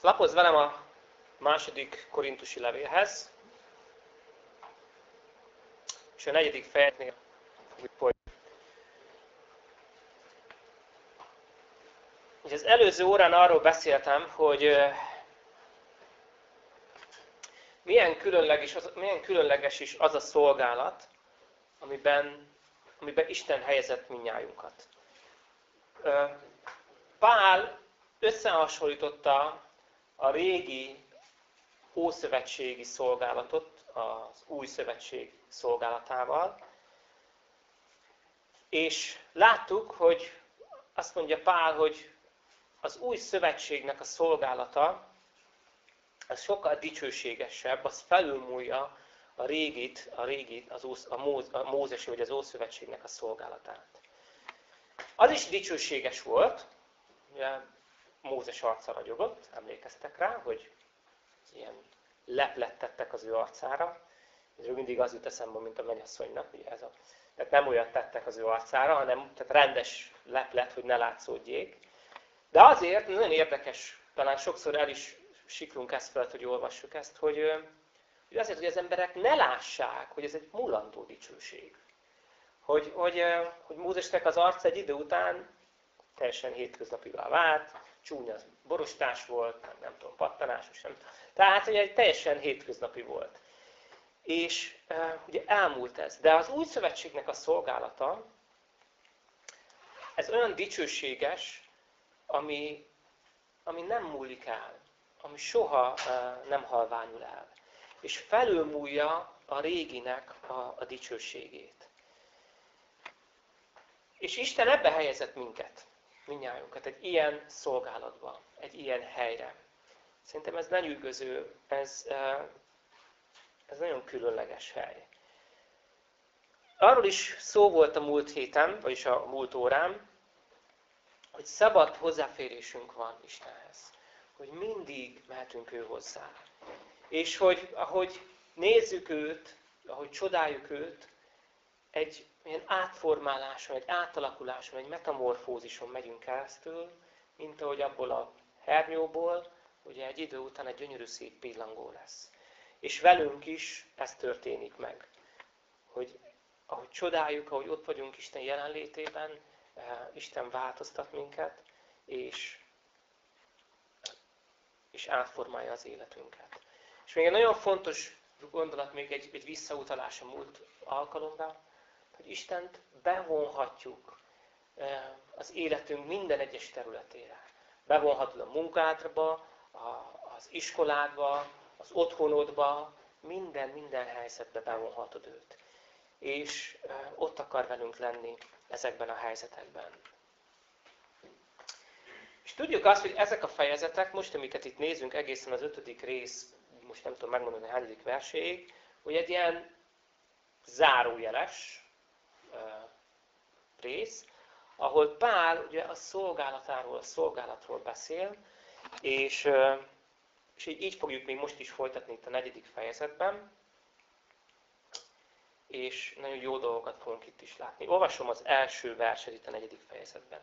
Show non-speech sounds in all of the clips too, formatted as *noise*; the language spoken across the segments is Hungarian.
Lapozz velem a második korintusi levélhez, és a negyedik fejetnél hogy az előző órán arról beszéltem, hogy milyen különleges, az, milyen különleges is az a szolgálat, amiben, amiben Isten helyezett minnyájunkat. Pál összehasonlította a régi ószövetségi szolgálatot az új szövetség szolgálatával, és láttuk, hogy azt mondja Pál, hogy az új szövetségnek a szolgálata az sokkal dicsőségesebb, az felülmúlja a régit, a régit, az Ósz, a, Móz, a Mózesi vagy az Ószövetségnek a szolgálatát. Az is dicsőséges volt, Mózes arca ragyogott, emlékeztek rá, hogy ilyen leplet tettek az ő arcára. Ez mindig az jut eszembe, mint a mennyasszonynak, ugye ez a, tehát nem olyat tettek az ő arcára, hanem tehát rendes leplet, hogy ne látszódjék. De azért nagyon érdekes, talán sokszor el is siklunk ezt fel, hogy olvassuk ezt, hogy, hogy azért, hogy az emberek ne lássák, hogy ez egy mulandó dicsőség. Hogy, hogy, hogy Mózesnek az arc egy idő után teljesen hétköznapivá vált, csúnya borostás volt, nem, nem tudom, pattanásos, nem Tehát, hogy egy teljesen hétköznapi volt. És uh, ugye elmúlt ez. De az új szövetségnek a szolgálata, ez olyan dicsőséges, ami, ami nem múlik el, ami soha uh, nem halványul el. És felülmúlja a réginek a, a dicsőségét. És Isten ebbe helyezett minket minnyájunkat egy ilyen szolgálatba, egy ilyen helyre. Szerintem ez lenyűgöző, ez, ez nagyon különleges hely. Arról is szó volt a múlt héten, vagyis a múlt órán, hogy szabad hozzáférésünk van Istenhez. Hogy mindig mehetünk ő hozzá. És hogy ahogy nézzük őt, ahogy csodáljuk őt, egy ilyen átformáláson, egy átalakuláson, egy metamorfózison megyünk keresztül, mint ahogy abból a hernyóból, ugye egy idő után egy gyönyörű szép pillangó lesz. És velünk is ez történik meg. Hogy ahogy csodáljuk, ahogy ott vagyunk Isten jelenlétében, eh, Isten változtat minket, és, és átformálja az életünket. És még egy nagyon fontos gondolat, még egy, egy visszautalás a múlt alkalomra, hogy Istent bevonhatjuk az életünk minden egyes területére. Bevonhatod a munkádba, az iskoládba, az otthonodba, minden, minden helyzetbe bevonhatod őt. És ott akar velünk lenni ezekben a helyzetekben. És tudjuk azt, hogy ezek a fejezetek, most amiket itt nézünk egészen az ötödik rész, most nem tudom megmondani a hányadik verséig, hogy egy ilyen zárójeles, rész, ahol Pál ugye a szolgálatáról, a szolgálatról beszél, és, és így, így fogjuk még most is folytatni itt a negyedik fejezetben, és nagyon jó dolgokat fogunk itt is látni. Olvasom az első verset itt a negyedik fejezetben.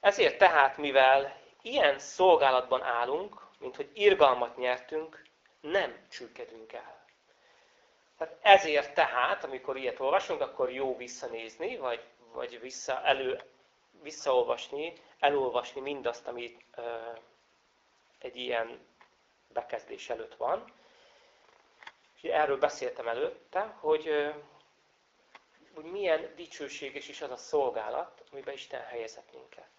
Ezért tehát, mivel ilyen szolgálatban állunk, mint hogy irgalmat nyertünk, nem csülkedünk el. Tehát ezért tehát, amikor ilyet olvasunk, akkor jó visszanézni, vagy, vagy vissza, elő, visszaolvasni, elolvasni mindazt, ami ö, egy ilyen bekezdés előtt van. És erről beszéltem előtte, hogy, ö, hogy milyen dicsőséges is az a szolgálat, amiben Isten helyezett minket.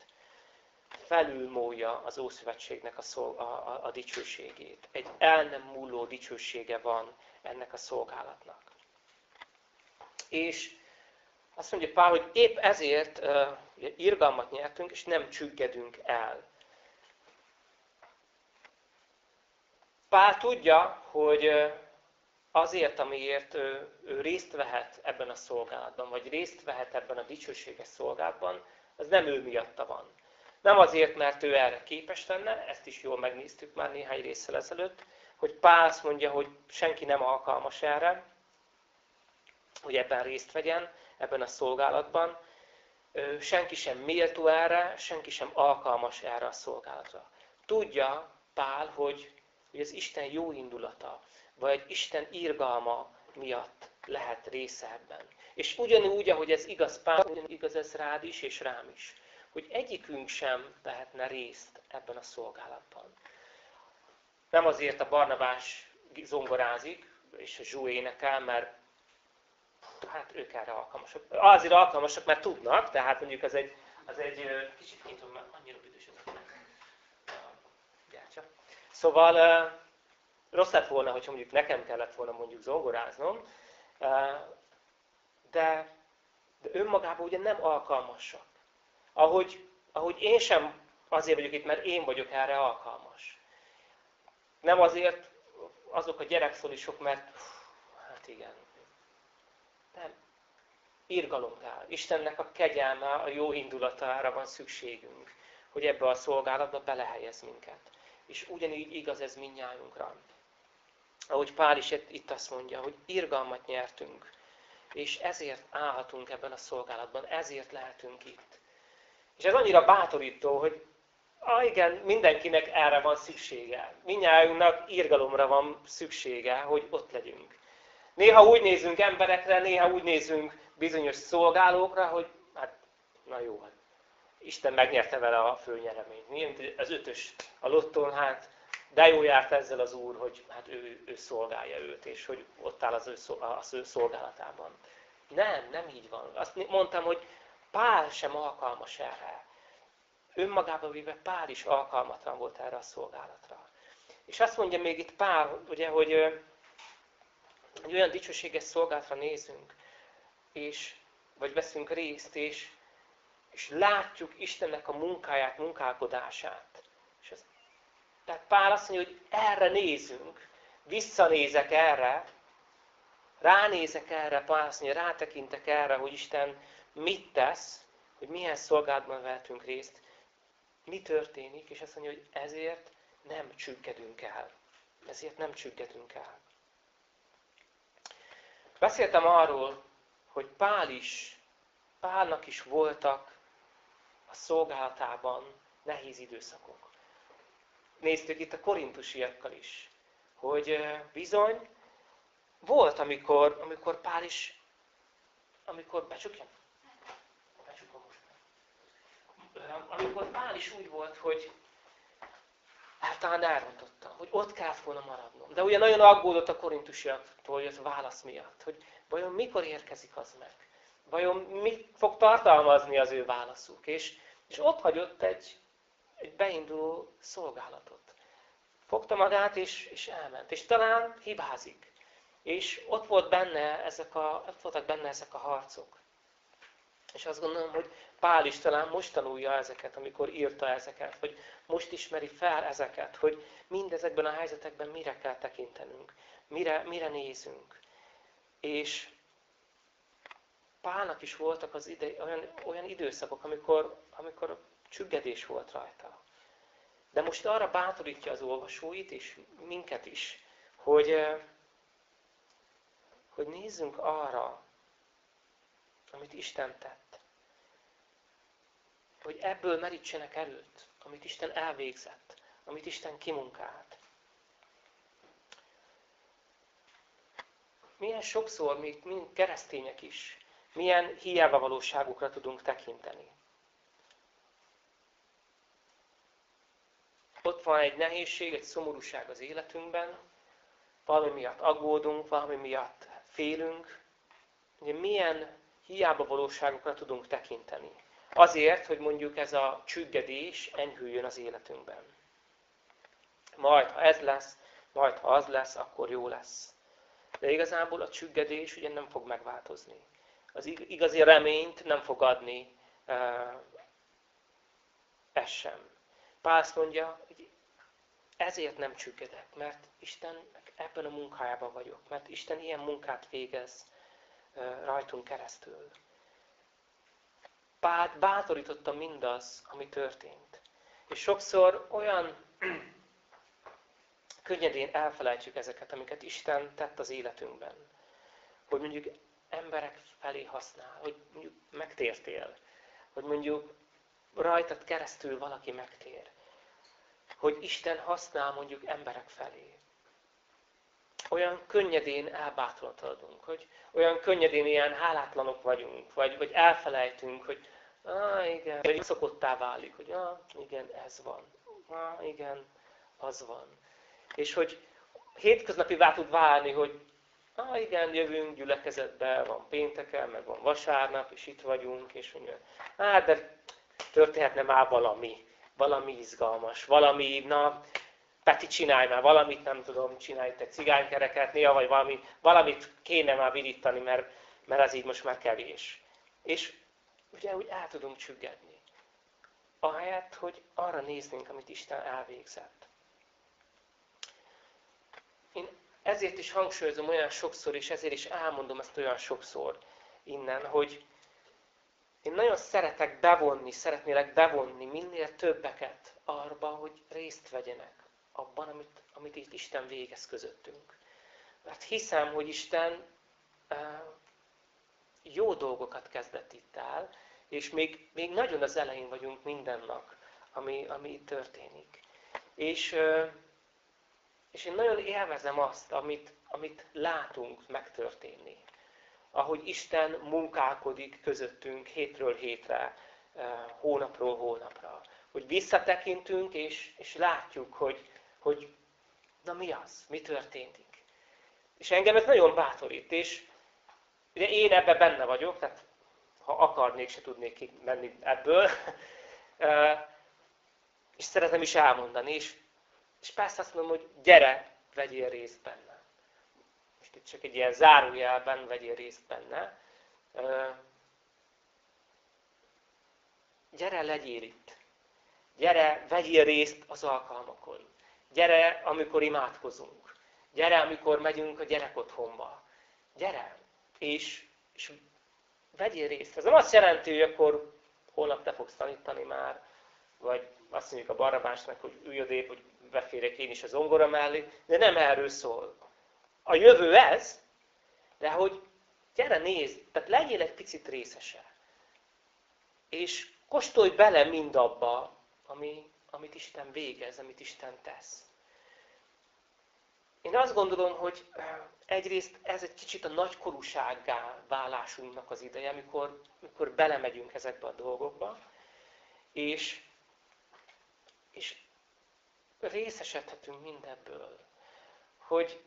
Felülmúlja az Ószövetségnek a, szol, a, a, a dicsőségét. Egy el nem múló dicsősége van ennek a szolgálatnak. És azt mondja Pál, hogy épp ezért uh, irgalmat nyertünk, és nem csüggedünk el. Pál tudja, hogy azért, amiért ő, ő részt vehet ebben a szolgálatban, vagy részt vehet ebben a dicsőséges szolgálatban, az nem ő miatta van. Nem azért, mert ő erre képes lenne, ezt is jól megnéztük már néhány részsel ezelőtt, hogy Pál azt mondja, hogy senki nem alkalmas erre, hogy ebben részt vegyen, ebben a szolgálatban. Senki sem méltó erre, senki sem alkalmas erre a szolgálatra. Tudja, Pál, hogy, hogy az Isten jó indulata, vagy Isten írgalma miatt lehet része ebben. És ugyanúgy, ahogy ez igaz Pál, ugyanúgy igaz ez rád is, és rám is. Hogy egyikünk sem vehetne részt ebben a szolgálatban. Nem azért a Barnabás zongorázik, és a Zsú énekel, mert hát ők erre alkalmasak. Azért alkalmasak, mert tudnak, tehát mondjuk ez egy, az egy kicsit nyitom, mert annyira büdös ez a Szóval rossz lett volna, hogyha mondjuk nekem kellett volna mondjuk zongoráznom, de, de önmagában ugye nem alkalmasak. Ahogy, ahogy én sem azért vagyok itt, mert én vagyok erre alkalmas. Nem azért azok a gyerekszólisok, mert hát igen, nem. Irgalom. Istennek a kegyelme, a jó indulatára van szükségünk, hogy ebbe a szolgálatba belehelyez minket. És ugyanígy igaz ez mindnyájunkra. Ahogy Pál is itt azt mondja, hogy irgalmat nyertünk, és ezért állhatunk ebben a szolgálatban, ezért lehetünk itt. És ez annyira bátorító, hogy ah, igen, mindenkinek erre van szüksége. Mindnyájunknak irgalomra van szüksége, hogy ott legyünk. Néha úgy nézünk emberekre, néha úgy nézünk bizonyos szolgálókra, hogy hát, na jó, hát Isten megnyerte vele a főnyereményt. Mint az ötös a lottón, hát de jó járt ezzel az Úr, hogy hát ő, ő szolgálja őt, és hogy ott áll az ő, az ő szolgálatában. Nem, nem így van. Azt mondtam, hogy Pál sem alkalmas erre. Önmagában véve Pál is alkalmatlan volt erre a szolgálatra. És azt mondja még itt Pál, ugye, hogy egy olyan dicsőséges szolgálatra nézünk, és, vagy veszünk részt, és, és látjuk Istennek a munkáját, munkálkodását. És az, tehát Pál azt mondja, hogy erre nézünk, visszanézek erre, ránézek erre, Pál azt mondja, rátekintek erre, hogy Isten mit tesz, hogy milyen szolgálatban vehetünk részt, mi történik, és azt mondja, hogy ezért nem csüggedünk el. Ezért nem csüggedünk el. Beszéltem arról, hogy Pál is, Pálnak is voltak a szolgálatában nehéz időszakok. Néztük itt a korintusiakkal is, hogy bizony volt, amikor, amikor Pál is, amikor becsukjam, becsukom most. Amikor Pál is úgy volt, hogy hát talán elrontotta, hogy ott kellett volna maradnom. De ugye nagyon aggódott a korintusiaktól jött válasz miatt, hogy vajon mikor érkezik az meg? Vajon mit fog tartalmazni az ő válaszuk? És, és ott hagyott egy, egy beinduló szolgálatot. Fogta magát, és, és elment. És talán hibázik. És ott, volt benne ezek a, ott voltak benne ezek a harcok. És azt gondolom, hogy Pál is talán most tanulja ezeket, amikor írta ezeket, hogy most ismeri fel ezeket, hogy mindezekben a helyzetekben mire kell tekintenünk, mire, mire nézünk. És Pálnak is voltak az ide, olyan, olyan időszakok, amikor, amikor csüggedés volt rajta. De most arra bátorítja az olvasóit, és minket is, hogy, hogy nézzünk arra, amit Isten tett. Hogy ebből merítsenek erőt, amit Isten elvégzett, amit Isten kimunkált. Milyen sokszor mi, mi keresztények is, milyen hiába valóságukra tudunk tekinteni. Ott van egy nehézség, egy szomorúság az életünkben, valami miatt aggódunk, valami miatt félünk. Milyen hiába valóságokra tudunk tekinteni. Azért, hogy mondjuk ez a csüggedés enyhüljön az életünkben. Majd, ha ez lesz, majd, ha az lesz, akkor jó lesz. De igazából a csüggedés ugye nem fog megváltozni. Az igazi reményt nem fog adni ez sem. Pál mondja, hogy ezért nem csüggedek, mert Isten ebben a munkájában vagyok, mert Isten ilyen munkát végez rajtunk keresztül. Pált bátorította mindaz, ami történt. És sokszor olyan *clears throat* könnyedén elfelejtjük ezeket, amiket Isten tett az életünkben. Hogy mondjuk emberek felé használ, hogy mondjuk megtértél, hogy mondjuk rajtad keresztül valaki megtér. hogy Isten használ mondjuk emberek felé. Olyan könnyedén elbátorodunk, hogy olyan könnyedén ilyen hálátlanok vagyunk, vagy, vagy elfelejtünk, hogy ah, igen, vagy szokottá válik, hogy ah, igen, ez van. Ah, igen, az van. És hogy hétköznapivá tud válni, hogy ah, igen, jövünk gyülekezetbe, van pénteken, meg van vasárnap, és itt vagyunk, és mondja, hát, de történhetne már valami, valami izgalmas, valami, na, Peti, csinálj már valamit, nem tudom, csinálj egy cigánykereket néha, vagy valami, valamit kéne már virítani, mert, mert ez így most már kevés. És ugye úgy el tudunk csüggedni. Ahelyett, hogy arra néznénk, amit Isten elvégzett. Én ezért is hangsúlyozom olyan sokszor, és ezért is elmondom ezt olyan sokszor innen, hogy én nagyon szeretek bevonni, szeretnélek bevonni minél többeket arba, hogy részt vegyenek abban, amit, amit itt Isten végez közöttünk. Mert hiszem, hogy Isten jó dolgokat kezdett itt el, és még, még nagyon az elején vagyunk mindennek, ami, ami itt történik. És, és én nagyon élvezem azt, amit, amit látunk megtörténni. Ahogy Isten munkálkodik közöttünk hétről hétre, hónapról hónapra. Hogy visszatekintünk, és, és látjuk, hogy, hogy na mi az, mi történik. És engem ez nagyon bátorít, és ugye én ebben benne vagyok, tehát ha akarnék, se tudnék menni ebből. *laughs* és szeretem is elmondani, és, és persze azt mondom, hogy gyere, vegyél részt benne. Most itt csak egy ilyen zárójelben vegyél részt benne. Gyere, legyél itt. Gyere, vegyél részt az alkalmakon. Gyere, amikor imádkozunk. Gyere, amikor megyünk a gyerekotthonba. Gyere, és, és vegyél részt. Ez nem azt jelenti, hogy akkor holnap te fogsz tanítani már, vagy azt mondjuk a barabásnak, hogy ülj odébb, hogy beférjek én is az ongora mellé, de nem erről szól. A jövő ez, de hogy gyere nézd, tehát legyél egy picit részese. És kóstolj bele mindabba, ami, amit Isten végez, amit Isten tesz. Én azt gondolom, hogy egyrészt ez egy kicsit a nagykorúsággá válásunknak az ideje, amikor, amikor belemegyünk ezekbe a dolgokba, és, és részesedhetünk mindebből, hogy,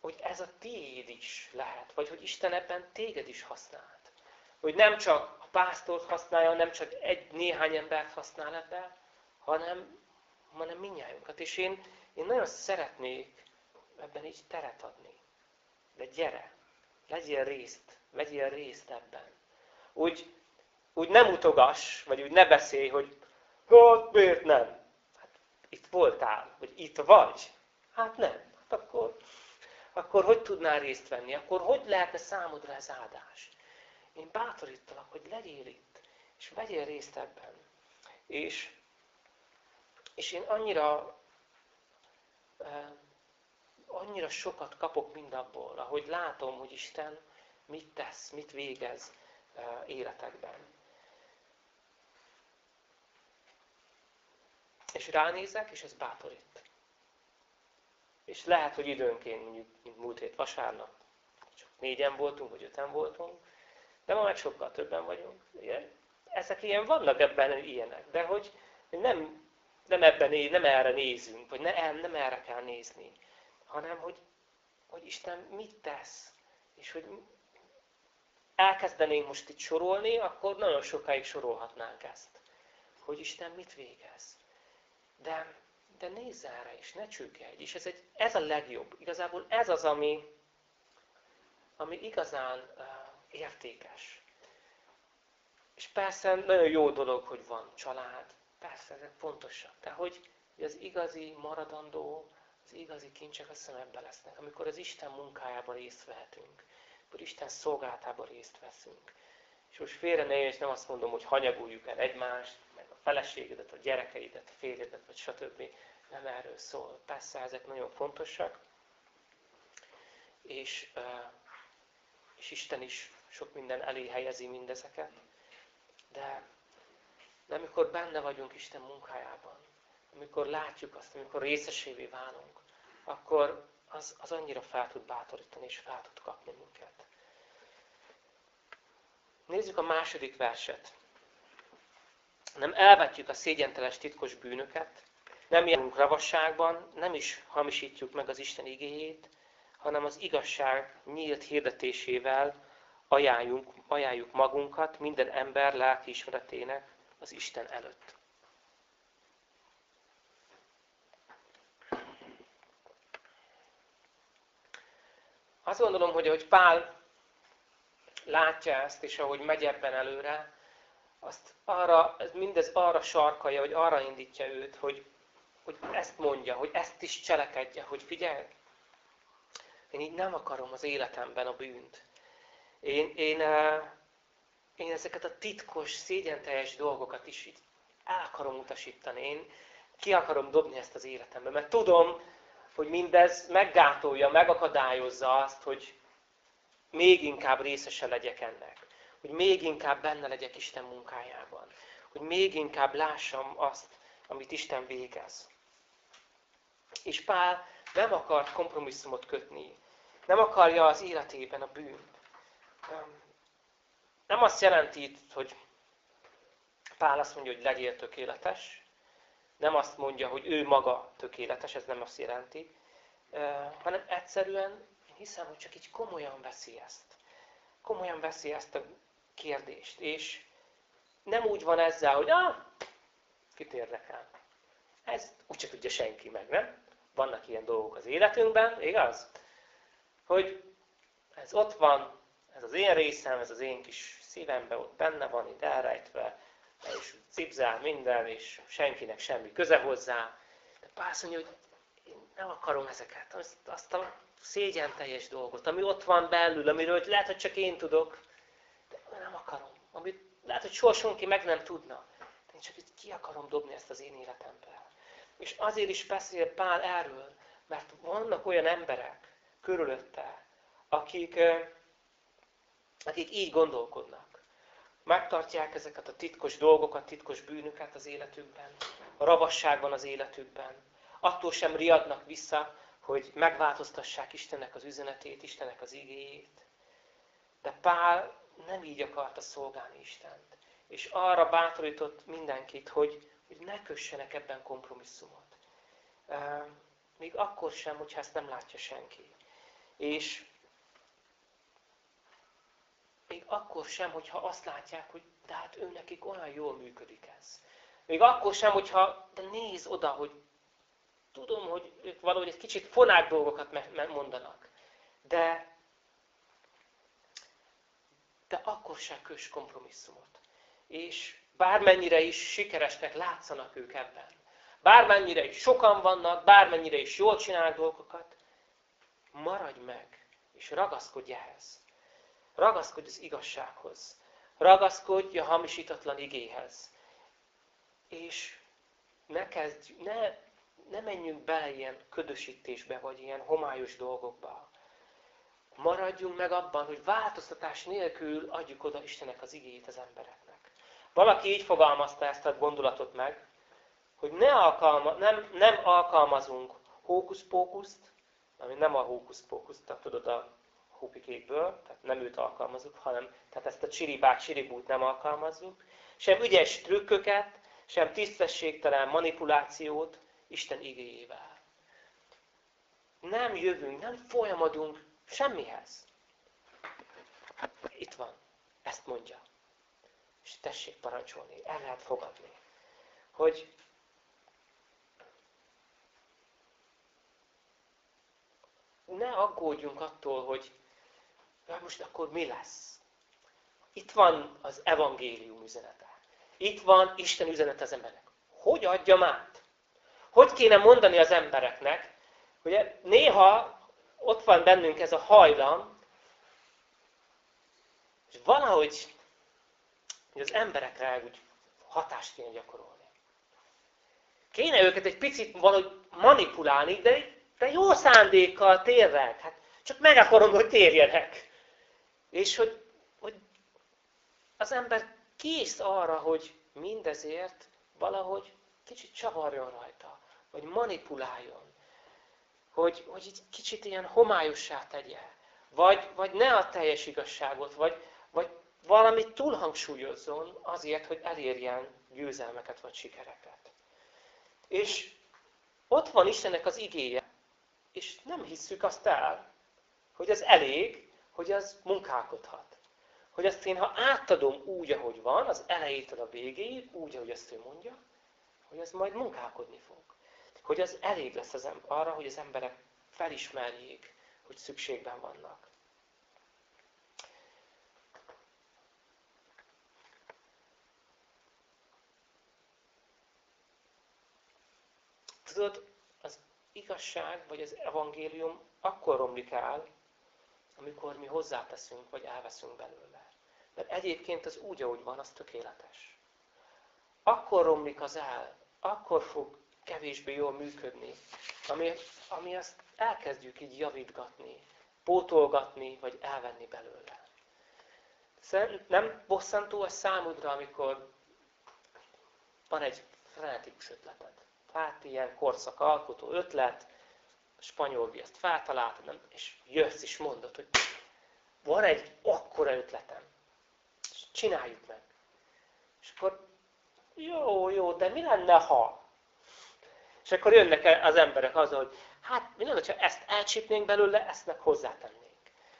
hogy ez a tiéd is lehet, vagy hogy Isten ebben téged is használt. Hogy nem csak a pásztort használja, nem csak egy néhány embert használ ebben, hanem, hanem minnyájunkat. És én, én nagyon szeretnék ebben így teret adni. De gyere, legyél részt, vegyél részt ebben. Úgy, úgy nem utogass, vagy úgy ne beszélj, hogy hát miért nem? Hát itt voltál, vagy itt vagy. Hát nem. Hát akkor, akkor hogy tudnál részt venni? Akkor hogy lehetne számodra ez áldás? Én bátorítalak, hogy legyél itt, és vegyél részt ebben. És, és én annyira annyira sokat kapok mindabból, ahogy látom, hogy Isten mit tesz, mit végez eh, életekben. És ránézek, és ez bátorít. És lehet, hogy időnként, mondjuk, mint múlt hét vasárnap, csak négyen voltunk, vagy öten voltunk, de ma meg sokkal többen vagyunk. Ezek ilyen, vannak ebben ilyenek, de hogy nem, nem, ebben, nem erre nézünk, vagy nem, nem erre kell nézni, hanem hogy, hogy Isten mit tesz, és hogy elkezdenénk most itt sorolni, akkor nagyon sokáig sorolhatnánk ezt. Hogy Isten mit végez. De, de nézz erre, és ne csüggedj. És ez, egy, ez a legjobb. Igazából ez az, ami, ami igazán uh, értékes. És persze nagyon jó dolog, hogy van család. Persze, ezek fontosak. De hogy, hogy az igazi, maradandó, az igazi kincsek azt hiszem ebben lesznek, amikor az Isten munkájában részt vehetünk, amikor Isten szolgáltában részt veszünk. És most félre ne és nem azt mondom, hogy hanyaguljuk el egymást, meg a feleségedet, a gyerekeidet, a férjedet, vagy stb. Nem erről szól. Persze ezek nagyon fontosak, és, és Isten is sok minden elé helyezi mindezeket, de, de amikor benne vagyunk Isten munkájában, amikor látjuk azt, amikor részesévé válunk, akkor az, az annyira fel tud bátorítani, és fel tud kapni minket. Nézzük a második verset. Nem elvetjük a szégyenteles titkos bűnöket, nem járunk ravasságban, nem is hamisítjuk meg az Isten igéjét, hanem az igazság nyílt hirdetésével ajánljuk, ajánljuk magunkat minden ember lelki ismeretének az Isten előtt. Azt gondolom, hogy ahogy Pál látja ezt, és ahogy megy ebben előre, azt arra, mindez arra sarkalja, vagy arra indítja őt, hogy, hogy ezt mondja, hogy ezt is cselekedje, hogy figyelj, én így nem akarom az életemben a bűnt. Én, én, én ezeket a titkos, szégyenteljes dolgokat is így el akarom utasítani. Én ki akarom dobni ezt az életembe, mert tudom, hogy mindez meggátolja, megakadályozza azt, hogy még inkább részese legyek ennek. Hogy még inkább benne legyek Isten munkájában. Hogy még inkább lássam azt, amit Isten végez. És Pál nem akart kompromisszumot kötni. Nem akarja az életében a bűnt. Nem azt jelenti hogy Pál azt mondja, hogy legyél tökéletes, nem azt mondja, hogy ő maga tökéletes, ez nem azt jelenti, hanem egyszerűen én hiszem, hogy csak így komolyan veszi ezt. Komolyan veszi ezt a kérdést. És nem úgy van ezzel, hogy ah, kit érdekel. Ez úgyse tudja senki meg, nem? Vannak ilyen dolgok az életünkben, igaz? Hogy ez ott van, ez az én részem, ez az én kis szívemben ott benne van, itt elrejtve, és cipzál minden, és senkinek semmi köze hozzá. De Pál mondja, hogy én nem akarom ezeket, azt, azt a szégyen teljes dolgot, ami ott van belül, amiről lehet, hogy csak én tudok, de nem akarom. Amit lehet, hogy soha senki meg nem tudna. De én csak itt ki akarom dobni ezt az én életembe. És azért is beszél Pál erről, mert vannak olyan emberek körülötte, akik, akik így gondolkodnak megtartják ezeket a titkos dolgokat, titkos bűnöket az életükben, a ravasságban az életükben. Attól sem riadnak vissza, hogy megváltoztassák Istennek az üzenetét, Istennek az igéjét. De Pál nem így akarta szolgálni Istent. És arra bátorított mindenkit, hogy, hogy ne kössenek ebben kompromisszumot. Még akkor sem, hogyha ezt nem látja senki. És még akkor sem, hogyha azt látják, hogy de hát ő nekik olyan jól működik ez. Még akkor sem, hogyha de néz oda, hogy tudom, hogy ők valahogy egy kicsit fonák dolgokat mondanak. De, de akkor sem kös kompromisszumot. És bármennyire is sikeresnek látszanak ők ebben, bármennyire is sokan vannak, bármennyire is jól csinálnak dolgokat, maradj meg, és ragaszkodj ehhez. Ragaszkodj az igazsághoz. Ragaszkodj a hamisítatlan igéhez. És ne, kezdj, ne, ne menjünk bele ilyen ködösítésbe, vagy ilyen homályos dolgokba. Maradjunk meg abban, hogy változtatás nélkül adjuk oda Istenek az igéjét az embereknek. Valaki így fogalmazta ezt a gondolatot meg, hogy ne alkalma, nem, nem alkalmazunk hókuszpókuszt, ami nem a hókuszpókuszt, tehát tudod, a hupikékből, tehát nem őt alkalmazunk, hanem tehát ezt a csiribát, csiribút nem alkalmazzuk, sem ügyes trükköket, sem tisztességtelen manipulációt Isten igéjével. Nem jövünk, nem folyamodunk semmihez. Itt van, ezt mondja. És tessék parancsolni, el lehet fogadni. Hogy ne aggódjunk attól, hogy Na most akkor mi lesz? Itt van az evangélium üzenete. Itt van Isten üzenete az emberek. Hogy adjam át? Hogy kéne mondani az embereknek, hogy néha ott van bennünk ez a hajlam, és valahogy hogy az emberekre úgy hatást kéne gyakorolni. Kéne őket egy picit valahogy manipulálni, de, de jó szándékkal tényleg. Hát csak meg akarom, hogy térjenek. És hogy, hogy az ember kész arra, hogy mindezért valahogy kicsit csavarjon rajta, vagy manipuláljon, hogy, hogy egy kicsit ilyen homályossá tegye, vagy, vagy ne a teljes igazságot, vagy, vagy valamit túlhangsúlyozzon azért, hogy elérjen győzelmeket vagy sikereket. És ott van Istennek az igéje, és nem hisszük azt el, hogy ez elég, hogy az munkálkodhat. Hogy azt én, ha átadom úgy, ahogy van, az elejétől a végéig, úgy, ahogy azt ő mondja, hogy az majd munkálkodni fog. Hogy az elég lesz az arra, hogy az emberek felismerjék, hogy szükségben vannak. Tudod, az igazság, vagy az evangélium akkor romlik el, amikor mi hozzáteszünk, vagy elveszünk belőle. Mert egyébként az úgy, ahogy van, az tökéletes. Akkor romlik az el, akkor fog kevésbé jól működni, ami, ami azt elkezdjük így javítgatni, pótolgatni, vagy elvenni belőle. Nem bosszantó a számodra, amikor van egy frenetikus ötleted. Hát ilyen korszak alkotó ötlet, spanyol ezt feltalálta, és jössz és mondod, hogy van egy akkora ötletem, és csináljuk meg. És akkor jó, jó, de mi lenne, ha? És akkor jönnek az emberek azzal, hogy hát mi lenne, ha ezt elcsípnénk belőle, ezt meg hozzátennénk.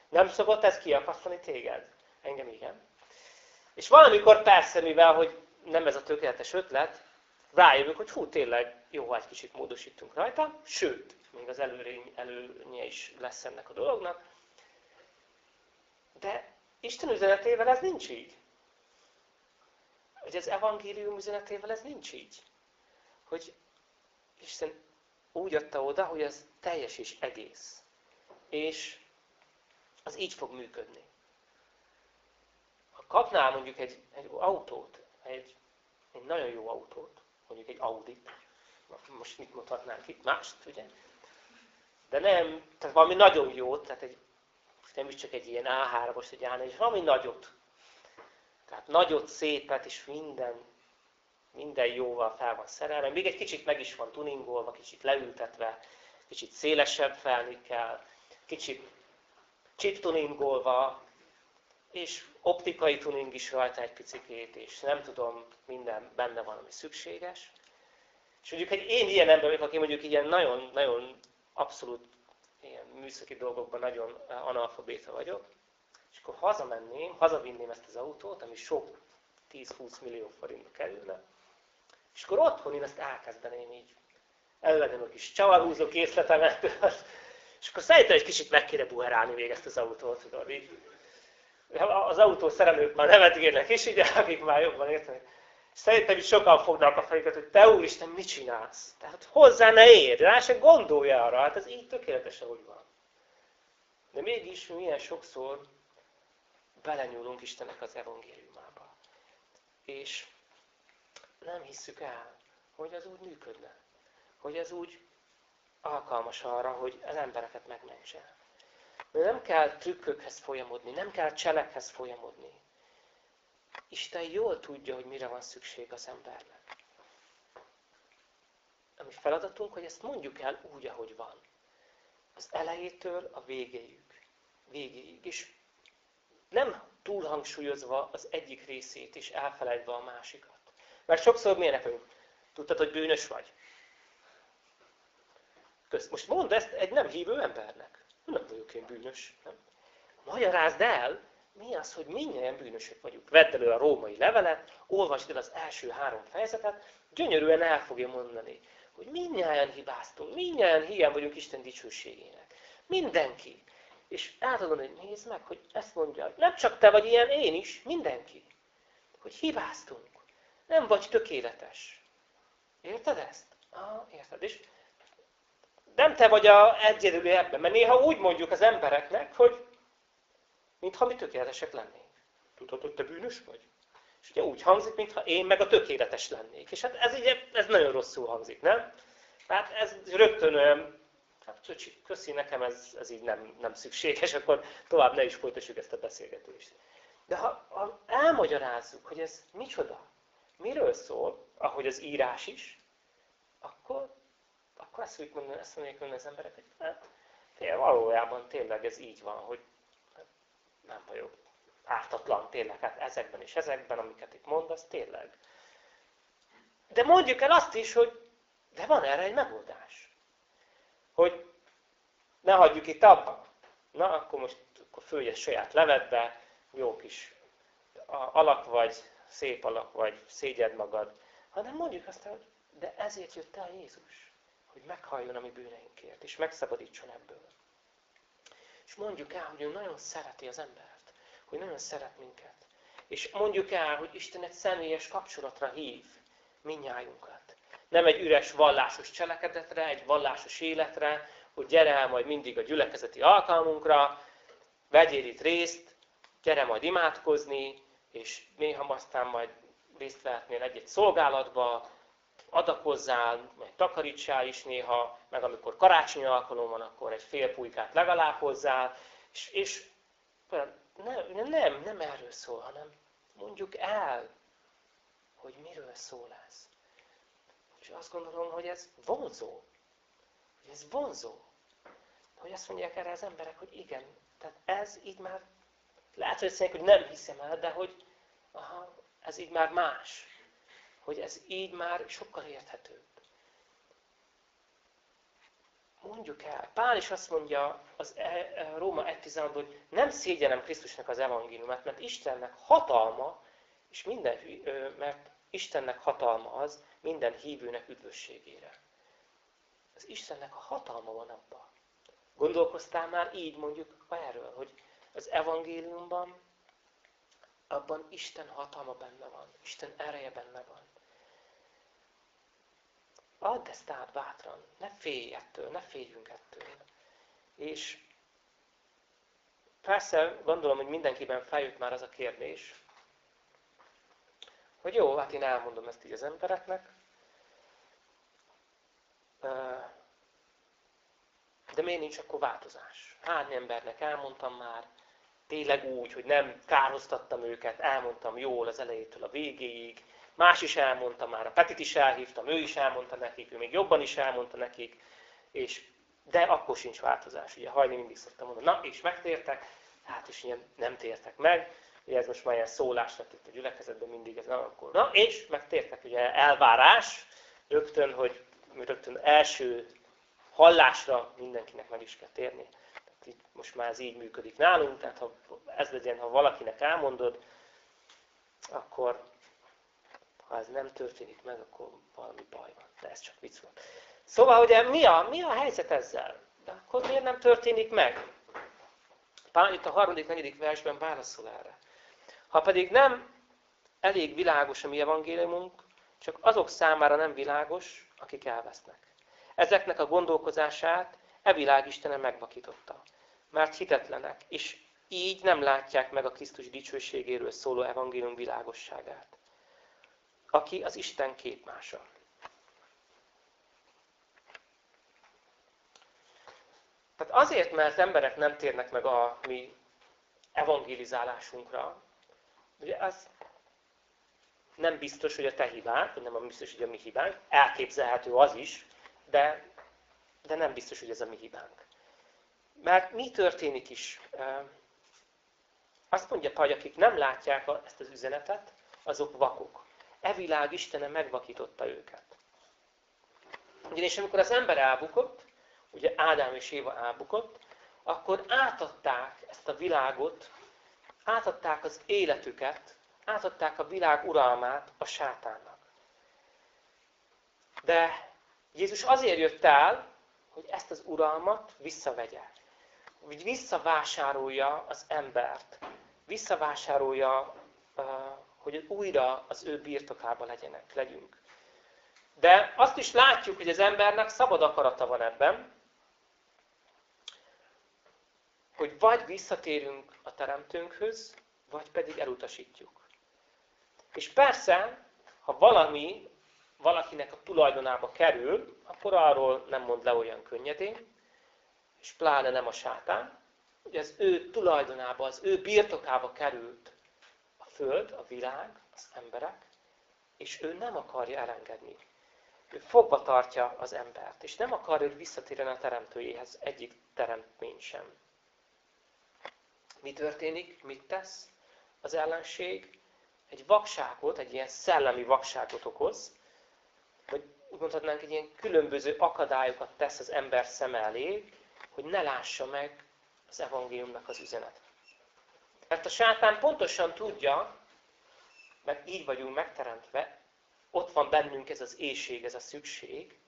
Nem szokott ez kiakasztani téged? Engem igen. És valamikor persze, mivel hogy nem ez a tökéletes ötlet, rájövök, hogy hú, tényleg jó, ha egy kicsit módosítunk rajta, sőt, még az előrény, előnye is lesz ennek a dolognak. De Isten üzenetével ez nincs így. Hogy az evangélium üzenetével ez nincs így. Hogy Isten úgy adta oda, hogy ez teljes és egész. És az így fog működni. Ha kapnál mondjuk egy, egy autót, egy, egy nagyon jó autót, mondjuk egy Audit, most mit mondhatnánk itt? Mást, ugye? De nem, tehát valami nagyon jó, tehát egy, nem is csak egy ilyen A3-os, egy A4, és valami nagyot. Tehát nagyot, szépet, és minden, minden jóval fel van szerelve. Még egy kicsit meg is van tuningolva, kicsit leültetve, kicsit szélesebb felni kell, kicsit chip tuningolva, és optikai tuning is rajta egy picikét, és nem tudom, minden benne van, ami szükséges. És mondjuk, hogy én ilyen ember vagyok, aki mondjuk ilyen nagyon, nagyon abszolút ilyen műszaki dolgokban nagyon analfabéta vagyok, és akkor hazamenném, hazavinném ezt az autót, ami sok 10-20 millió forintba kerülne, és akkor otthon én ezt elkezdeném így, elővenném a kis csavarhúzó készletemet, *laughs* és akkor szerintem egy kicsit meg kéne buherálni még ezt az autót, tudod, így. Az autó szerelők már nevetgélnek is, így, akik már jobban értenek. Szerintem is sokan fognak a fejüket, hogy te Úristen, mit csinálsz? Tehát hozzá ne érj, rá se gondolja arra, hát ez így tökéletes, ahogy van. De mégis milyen sokszor belenyúlunk Istennek az evangéliumába. És nem hisszük el, hogy az úgy működne. Hogy ez úgy alkalmas arra, hogy az embereket megmentse. De nem kell trükkökhez folyamodni, nem kell cselekhez folyamodni. Isten jól tudja, hogy mire van szükség az embernek. A mi feladatunk, hogy ezt mondjuk el úgy, ahogy van. Az elejétől a végéig. végéig. És nem túlhangsúlyozva az egyik részét, és elfelejtve a másikat. Mert sokszor miért nekünk? Tudtad, hogy bűnös vagy? Kösz. Most mondd ezt egy nem hívő embernek. Nem vagyok én bűnös. Nem? Magyarázd el, mi az, hogy mindjárt bűnösök vagyunk. Vedd elő a római levelet, olvasd el az első három fejezetet, gyönyörűen el fogja mondani, hogy mindnyáján hibáztunk, mindnyáján hiány vagyunk Isten dicsőségének. Mindenki. És átadom, hogy nézd meg, hogy ezt mondja, nem csak te vagy ilyen, én is, mindenki. Hogy hibáztunk. Nem vagy tökéletes. Érted ezt? Ah, érted. És nem te vagy a egyedüli ebben, mert néha úgy mondjuk az embereknek, hogy mintha mi tökéletesek lennénk. Tudod, hogy te bűnös vagy? És ugye úgy hangzik, mintha én meg a tökéletes lennék. És hát ez, így, ez nagyon rosszul hangzik, nem? Tehát ez rögtön olyan, hát köszi, nekem ez, ez így nem, nem szükséges, akkor tovább ne is folytassuk ezt a beszélgetést. De ha, ha elmagyarázzuk, hogy ez micsoda, miről szól, ahogy az írás is, akkor, akkor azt mondjuk mondani, azt mondják az emberek, hogy hát, valójában tényleg ez így van, hogy nem vagyok ártatlan tényleg, hát ezekben és ezekben, amiket itt mondasz, tényleg. De mondjuk el azt is, hogy de van erre egy megoldás. Hogy ne hagyjuk itt abba. Na, akkor most akkor följ egy saját levedbe, jó kis alak vagy, szép alak vagy, szégyed magad. Hanem mondjuk azt, hogy de ezért jött el Jézus, hogy meghalljon a mi bűneinkért, és megszabadítson ebből. És mondjuk el, hogy ő nagyon szereti az embert, hogy nagyon szeret minket. És mondjuk el, hogy Isten egy személyes kapcsolatra hív minnyájunkat. Nem egy üres vallásos cselekedetre, egy vallásos életre, hogy gyere el majd mindig a gyülekezeti alkalmunkra, vegyél itt részt, gyere majd imádkozni, és néha aztán majd részt vehetnél egy-egy szolgálatba, adakozzál, meg takarítsál is néha, meg amikor karácsonyi alkalom van, akkor egy fél pulykát legalább hozzál, és, és nem, nem, nem erről szól, hanem mondjuk el, hogy miről szól ez. És azt gondolom, hogy ez vonzó. Hogy ez vonzó. Hogy azt mondják erre az emberek, hogy igen, tehát ez így már, lehet, hogy azt hogy nem hiszem el, de hogy aha, ez így már más. Hogy ez így már sokkal érthetőbb. Mondjuk el. Pál is azt mondja az e, e, Róma 1.16, hogy nem szégyenem Krisztusnak az evangéliumát, mert Istennek hatalma, és minden, mert Istennek hatalma az minden hívőnek üdvösségére. Az Istennek a hatalma van abban. Gondolkoztál már így mondjuk erről, hogy az evangéliumban abban Isten hatalma benne van, Isten ereje benne van. Add ezt át bátran, ne félj ettől, ne féljünk ettől. És persze gondolom, hogy mindenkiben feljött már az a kérdés, hogy jó, hát én elmondom ezt így az embereknek, de miért nincs akkor változás? Hány embernek elmondtam már, tényleg úgy, hogy nem károztattam őket, elmondtam jól az elejétől a végéig, más is elmondta már, a Petit is elhívtam, ő is elmondta nekik, ő még jobban is elmondta nekik, és de akkor sincs változás. Ugye hajni mindig szoktam mondani, na és megtértek, hát is ilyen nem tértek meg, ugye ez most már ilyen szólásnak itt a gyülekezetben mindig ez, na akkor, na és megtértek, ugye elvárás, rögtön, hogy rögtön első hallásra mindenkinek meg is kell térni. Így, most már ez így működik nálunk, tehát ha ez legyen, ha valakinek elmondod, akkor ha ez nem történik meg, akkor valami baj van. De ez csak vicc volt. Szóval ugye mi a, mi a helyzet ezzel? De akkor miért nem történik meg? Pál itt a harmadik, negyedik versben válaszol erre. Ha pedig nem elég világos a mi evangéliumunk, csak azok számára nem világos, akik elvesznek. Ezeknek a gondolkozását e világ Istene megvakította. Mert hitetlenek, és így nem látják meg a Krisztus dicsőségéről szóló evangélium világosságát. Aki az Isten képmása. Tehát azért, mert emberek nem térnek meg a mi evangelizálásunkra, ugye az nem biztos, hogy a te hibád, nem biztos, hogy a mi hibánk, elképzelhető az is, de, de nem biztos, hogy ez a mi hibánk. Mert mi történik is? Azt mondja hogy akik nem látják ezt az üzenetet, azok vakok. E világ Istene megvakította őket. Ugyanis amikor az ember elbukott, ugye Ádám és Éva elbukott, akkor átadták ezt a világot, átadták az életüket, átadták a világ uralmát a sátánnak. De Jézus azért jött el, hogy ezt az uralmat visszavegye. Hogy visszavásárolja az embert. Visszavásárolja, hogy újra az ő birtokába legyenek, legyünk. De azt is látjuk, hogy az embernek szabad akarata van ebben, hogy vagy visszatérünk a teremtőnkhöz, vagy pedig elutasítjuk. És persze, ha valami valakinek a tulajdonába kerül, akkor arról nem mond le olyan könnyedén, és pláne nem a sátán, hogy az ő tulajdonába, az ő birtokába került föld, a világ, az emberek, és ő nem akarja elengedni. ő fogva tartja az embert, és nem akar, hogy visszatérjen a teremtőjéhez egyik teremtmény sem. Mi történik? Mit tesz az ellenség? Egy vakságot, egy ilyen szellemi vakságot okoz, vagy úgy mondhatnánk, egy ilyen különböző akadályokat tesz az ember szem elé, hogy ne lássa meg az evangéliumnak az üzenet. Mert a sátán pontosan tudja, mert így vagyunk megteremtve, ott van bennünk ez az éjség, ez a szükség,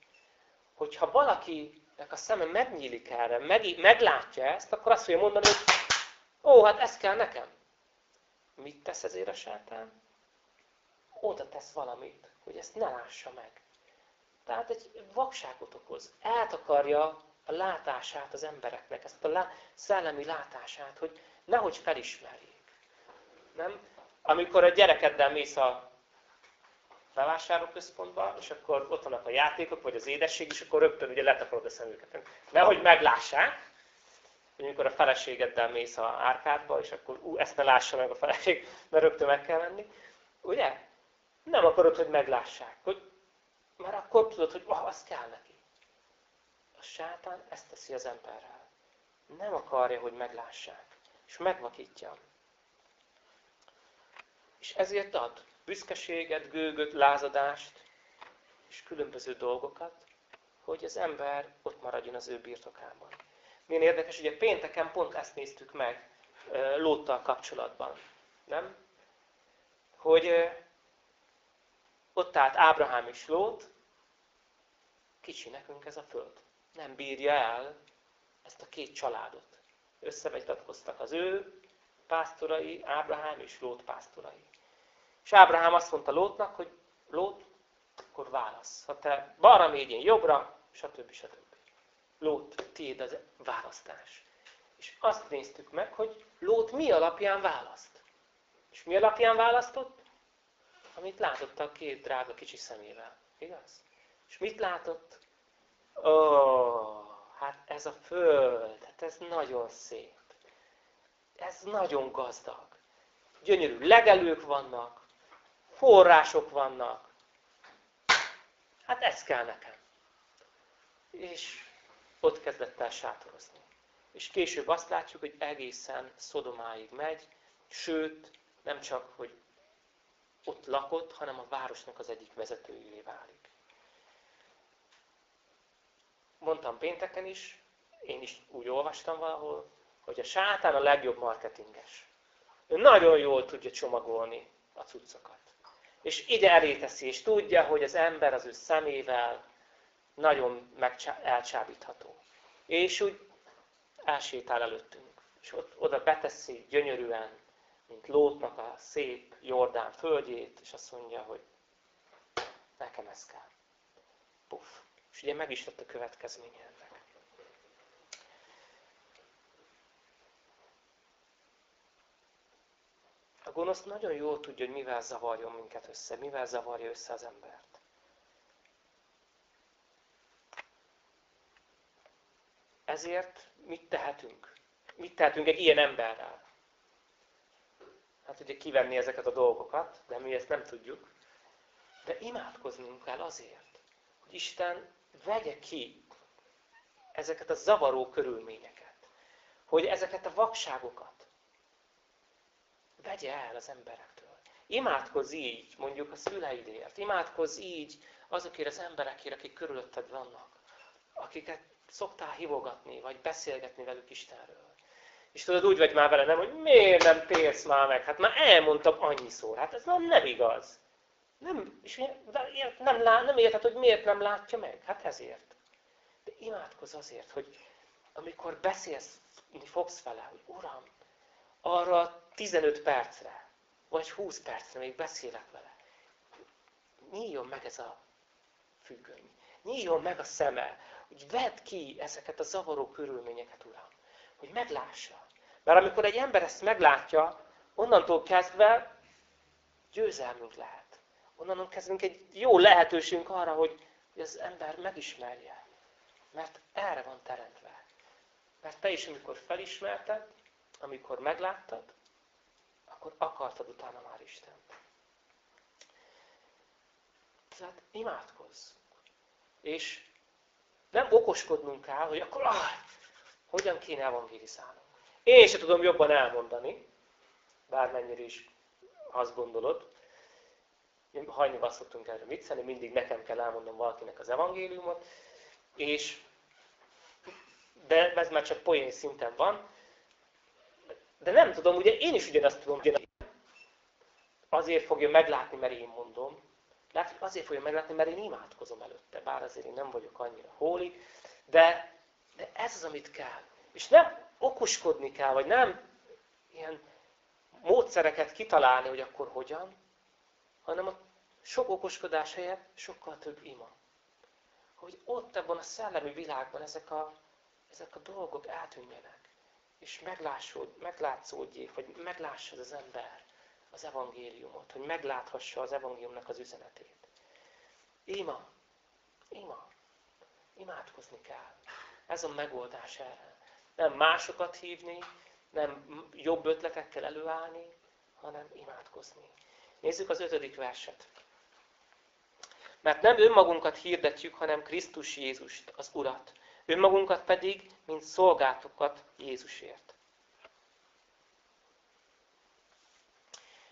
hogyha valakinek a szeme megnyílik erre, meg, meglátja ezt, akkor azt fogja mondani, hogy ó, hát ez kell nekem. Mit tesz ezért a sátán? Oda tesz valamit, hogy ezt ne lássa meg. Tehát egy vakságot okoz. Eltakarja a látását az embereknek, ezt a lá szellemi látását, hogy nehogy felismerjék. Nem? Amikor a gyerekeddel mész a bevásárlóközpontba, és akkor ott vannak a játékok, vagy az édesség, és akkor rögtön ugye letakarod a szemüket. Nehogy meglássák, hogy amikor a feleségeddel mész a árkádba, és akkor ú, ezt ne lássa meg a feleség, mert rögtön meg kell menni. Ugye? Nem akarod, hogy meglássák. Hogy, mert akkor tudod, hogy oh, az kell neki. A sátán ezt teszi az emberrel. Nem akarja, hogy meglássák. És megvakítja. És ezért ad büszkeséget, gőgöt, lázadást, és különböző dolgokat, hogy az ember ott maradjon az ő birtokában. Milyen érdekes, ugye pénteken pont ezt néztük meg Lóttal kapcsolatban. Nem? Hogy ott állt Ábrahám és Lót, kicsi nekünk ez a föld. Nem bírja el ezt a két családot. Összevegytatkoztak az ő pásztorai, Ábrahám és Lót pásztorai. És Ábrahám azt mondta Lótnak, hogy Lót, akkor válasz. Ha te balra mégy, én jobbra, stb. stb. Lót, tiéd az választás. És azt néztük meg, hogy Lót mi alapján választ. És mi alapján választott? Amit látott a két drága kicsi szemével. Igaz? És mit látott? Ó, hát ez a föld, hát ez nagyon szép. Ez nagyon gazdag. Gyönyörű legelők vannak, források vannak. Hát ez kell nekem. És ott kezdett el sátorozni. És később azt látjuk, hogy egészen Szodomáig megy, sőt, nem csak, hogy ott lakott, hanem a városnak az egyik vezetőjévé válik. Mondtam pénteken is, én is úgy olvastam valahol, hogy a sátán a legjobb marketinges. Ő nagyon jól tudja csomagolni a cuccokat és ide elé és tudja, hogy az ember az ő szemével nagyon elcsábítható. És úgy elsétál előttünk, és ott, oda beteszi gyönyörűen, mint Lótnak a szép Jordán földjét, és azt mondja, hogy nekem ez kell. Puff. És ugye meg is lett a következménye ennek. A gonosz nagyon jól tudja, hogy mivel zavarjon minket össze, mivel zavarja össze az embert. Ezért mit tehetünk? Mit tehetünk egy ilyen emberrel? Hát ugye kivenni ezeket a dolgokat, de mi ezt nem tudjuk. De imádkoznunk kell azért, hogy Isten vegye ki ezeket a zavaró körülményeket. Hogy ezeket a vakságokat, vegye el az emberektől. Imádkozz így, mondjuk a szüleidért. Imádkozz így azokért az emberekért, akik körülötted vannak. Akiket szoktál hívogatni, vagy beszélgetni velük Istenről. És tudod, úgy vagy már vele, nem, hogy miért nem térsz már meg? Hát már elmondtam annyiszor. Hát ez nem, nem igaz. Nem, és nem, nem, nem érted, hogy miért nem látja meg? Hát ezért. De imádkozz azért, hogy amikor beszélsz, fogsz vele, hogy Uram, arra 15 percre, vagy 20 percre még beszélek vele. Nyíljon meg ez a függöny. Nyíljon meg a szeme, hogy vedd ki ezeket a zavaró körülményeket, Uram. Hogy meglássa. Mert amikor egy ember ezt meglátja, onnantól kezdve győzelmünk lehet. Onnantól kezdve egy jó lehetőségünk arra, hogy, hogy az ember megismerje. Mert erre van teremtve. Mert te is, amikor felismerted, amikor megláttad, akkor akartad utána már Istent. Tehát imádkozz. És nem okoskodnunk kell, hogy akkor ah, hogyan kéne evangélizálnunk. Én sem tudom jobban elmondani, bármennyire is azt gondolod. Hajnyival szoktunk erről viccelni, mindig nekem kell elmondnom valakinek az evangéliumot, és de ez már csak poén szinten van. De nem tudom, ugye én is ugyanazt tudom, hogy azért fogja meglátni, mert én mondom. Hogy azért fogja meglátni, mert én imádkozom előtte, bár azért én nem vagyok annyira hóli, de, de ez az, amit kell. És nem okoskodni kell, vagy nem ilyen módszereket kitalálni, hogy akkor hogyan, hanem a sok okoskodás helyett sokkal több ima. Hogy ott ebben a szellemi világban ezek a, ezek a dolgok eltűnjenek, és meglátszódjék, vagy meglássa az ember az evangéliumot, hogy megláthassa az evangéliumnak az üzenetét. Ima, ima, imádkozni kell. Ez a megoldás erre. Nem másokat hívni, nem jobb ötletekkel előállni, hanem imádkozni. Nézzük az ötödik verset. Mert nem önmagunkat hirdetjük, hanem Krisztus Jézust, az Urat. Önmagunkat pedig, mint szolgátokat Jézusért.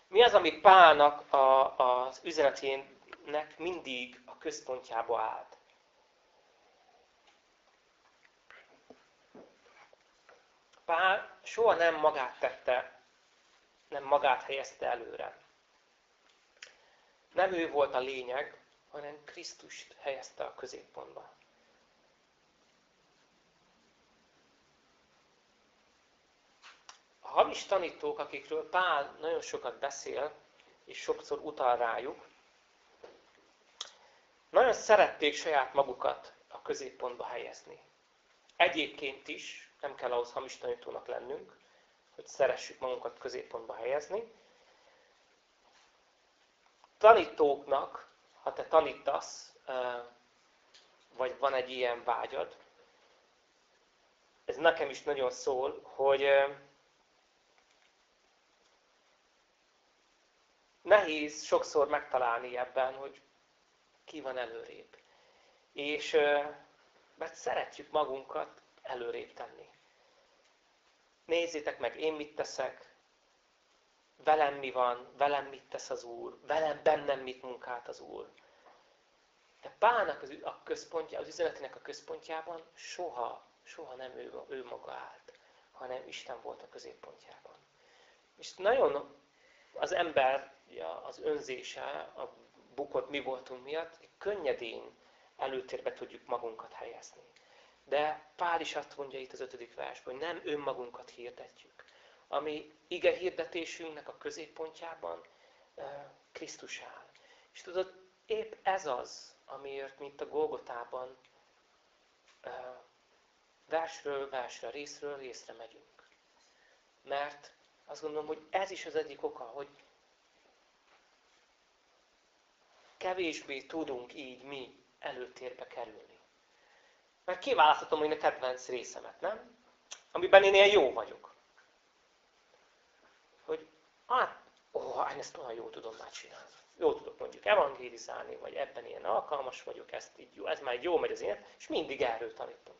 Mi az, ami Pálnak a, az üzenetének mindig a központjába állt? Pál soha nem magát tette, nem magát helyezte előre. Nem ő volt a lényeg, hanem Krisztust helyezte a középpontba. A hamis tanítók, akikről Pál nagyon sokat beszél, és sokszor utal rájuk, nagyon szerették saját magukat a középpontba helyezni. Egyébként is, nem kell ahhoz hamis tanítónak lennünk, hogy szeressük magunkat középpontba helyezni. Tanítóknak, ha te tanítasz, vagy van egy ilyen vágyad, ez nekem is nagyon szól, hogy nehéz sokszor megtalálni ebben, hogy ki van előrébb. És mert szeretjük magunkat előrébb tenni. Nézzétek meg, én mit teszek, velem mi van, velem mit tesz az Úr, velem bennem mit munkált az Úr. De Pálnak az, a központja, az üzenetének a központjában soha, soha nem ő, ő maga állt, hanem Isten volt a középpontjában. És nagyon az ember az önzése, a bukott mi voltunk miatt, könnyedén előtérbe tudjuk magunkat helyezni. De Pál is azt mondja itt az ötödik versben, hogy nem önmagunkat hirdetjük. Ami ige hirdetésünknek a középpontjában Krisztus áll. És tudod, épp ez az, amiért, mint a Golgotában, versről versre, részről részre megyünk. Mert azt gondolom, hogy ez is az egyik oka, hogy kevésbé tudunk így mi előtérbe kerülni. Mert kiválaszthatom én a kedvenc részemet, nem? Amiben én ilyen jó vagyok. Hát, ó, én ezt olyan jól tudom már csinálni. Jó tudok mondjuk evangélizálni, vagy ebben ilyen alkalmas vagyok, ezt így jó, ez már jó megy az én, és mindig erről tanítom.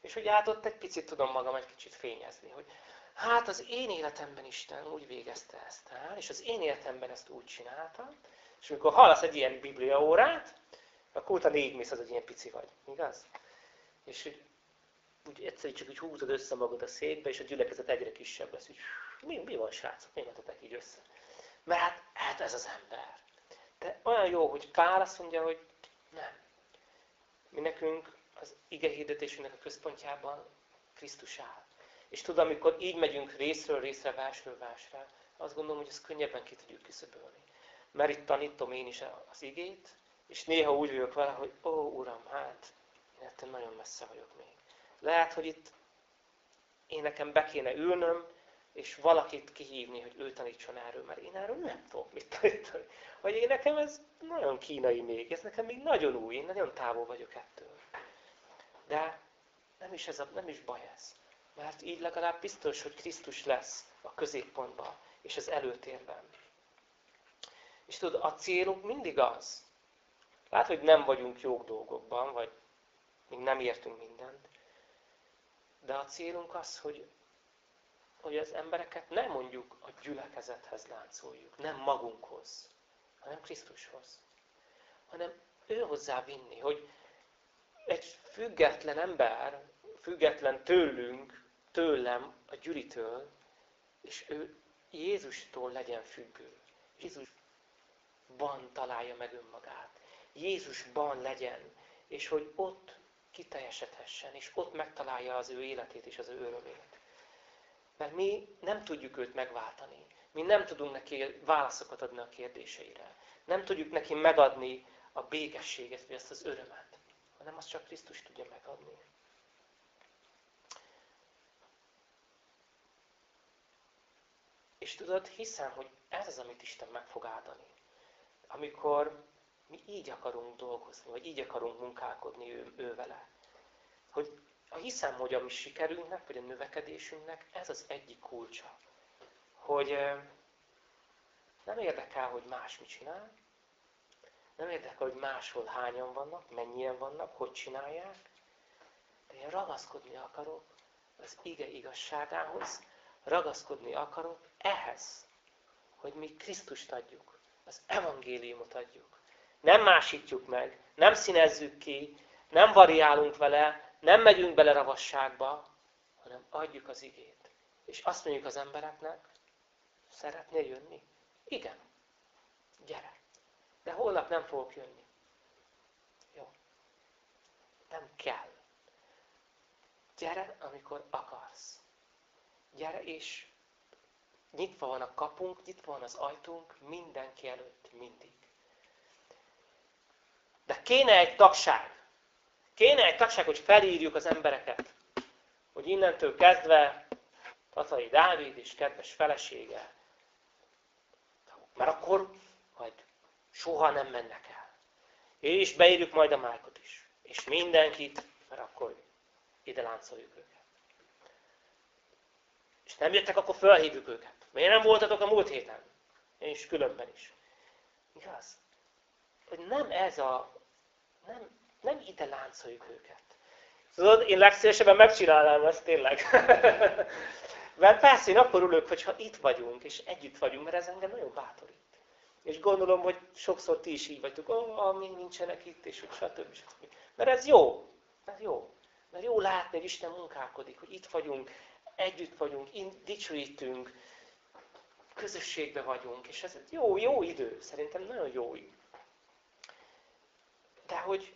És hogy hát ott egy picit tudom magam egy kicsit fényezni, hogy hát az én életemben Isten úgy végezte ezt el, és az én életemben ezt úgy csináltam, és amikor hallasz egy ilyen bibliaórát, akkor utána így mész az, hogy ilyen pici vagy. Igaz? És hogy úgy egyszerűen csak úgy húzod össze magad a székbe, és a gyülekezet egyre kisebb lesz. Úgy, mi, mi van, srácok? Miért mentetek így össze? Mert hát, hát ez az ember. De olyan jó, hogy Pál azt mondja, hogy nem. Mi nekünk az ige hirdetésünknek a központjában Krisztus áll. És tudod, amikor így megyünk részről részre, versről versre, azt gondolom, hogy ezt könnyebben ki tudjuk küszöbölni. Mert itt tanítom én is az igét, és néha úgy vagyok vele, hogy ó, Uram, hát, én ettől nagyon messze vagyok még. Lehet, hogy itt én nekem be kéne ülnöm, és valakit kihívni, hogy ő tanítson erről, mert én erről nem tudok mit tanítani. Vagy én nekem ez nagyon kínai még, ez nekem még nagyon új, én nagyon távol vagyok ettől. De nem is, ez a, nem is baj ez. Mert így legalább biztos, hogy Krisztus lesz a középpontban, és az előtérben. És tudod, a célunk mindig az, Lehet, hogy nem vagyunk jók dolgokban, vagy még nem értünk mindent. De a célunk az, hogy, hogy az embereket nem mondjuk a gyülekezethez láncoljuk, nem magunkhoz, hanem Krisztushoz. Hanem ő hozzá vinni, hogy egy független ember, független tőlünk, tőlem, a gyűlitől, és ő Jézustól legyen függő. Jézusban találja meg önmagát. Jézusban legyen, és hogy ott kiteljesedhessen, és ott megtalálja az ő életét és az ő örömét. Mert mi nem tudjuk őt megváltani. Mi nem tudunk neki válaszokat adni a kérdéseire. Nem tudjuk neki megadni a békességet, vagy ezt az örömet. Hanem azt csak Krisztus tudja megadni. És tudod, hiszem, hogy ez az, amit Isten meg fog áldani. Amikor mi így akarunk dolgozni, vagy így akarunk munkálkodni ő, ő vele. Hogy hiszem, hogy a mi sikerünknek, vagy a növekedésünknek ez az egyik kulcsa. Hogy nem érdekel, hogy más mit csinál, nem érdekel, hogy máshol hányan vannak, mennyien vannak, hogy csinálják, de én ragaszkodni akarok az ige igazságához, ragaszkodni akarok ehhez, hogy mi Krisztust adjuk, az evangéliumot adjuk. Nem másítjuk meg, nem színezzük ki, nem variálunk vele, nem megyünk bele ravasságba, hanem adjuk az igét. És azt mondjuk az embereknek, szeretnél jönni? Igen. Gyere. De holnap nem fogok jönni. Jó. Nem kell. Gyere, amikor akarsz. Gyere, és nyitva van a kapunk, nyitva van az ajtunk mindenki előtt, mindig. De kéne egy tagság. Kéne egy tagság, hogy felírjuk az embereket. Hogy innentől kezdve Tatai Dávid és kedves felesége. Mert akkor majd soha nem mennek el. És beírjuk majd a Májkot is. És mindenkit, mert akkor ide láncoljuk őket. És nem jöttek, akkor felhívjuk őket. Miért nem voltatok a múlt héten? Én is különben is. Igaz? Hogy nem ez a... Nem, nem ide láncoljuk őket. Tudod, én legszívesebben megcsinálnám ezt tényleg. *laughs* Mert persze én akkor ülök, hogyha itt vagyunk, és együtt vagyunk, mert ez engem nagyon bátorít. És gondolom, hogy sokszor ti is így vagytok, ó, oh, nincsenek itt, és hogy stb. stb. Mert ez jó. Ez jó. Mert jó látni, hogy Isten munkálkodik, hogy itt vagyunk, együtt vagyunk, dicsőítünk, közösségbe vagyunk, és ez egy jó, jó idő, szerintem nagyon jó idő. De hogy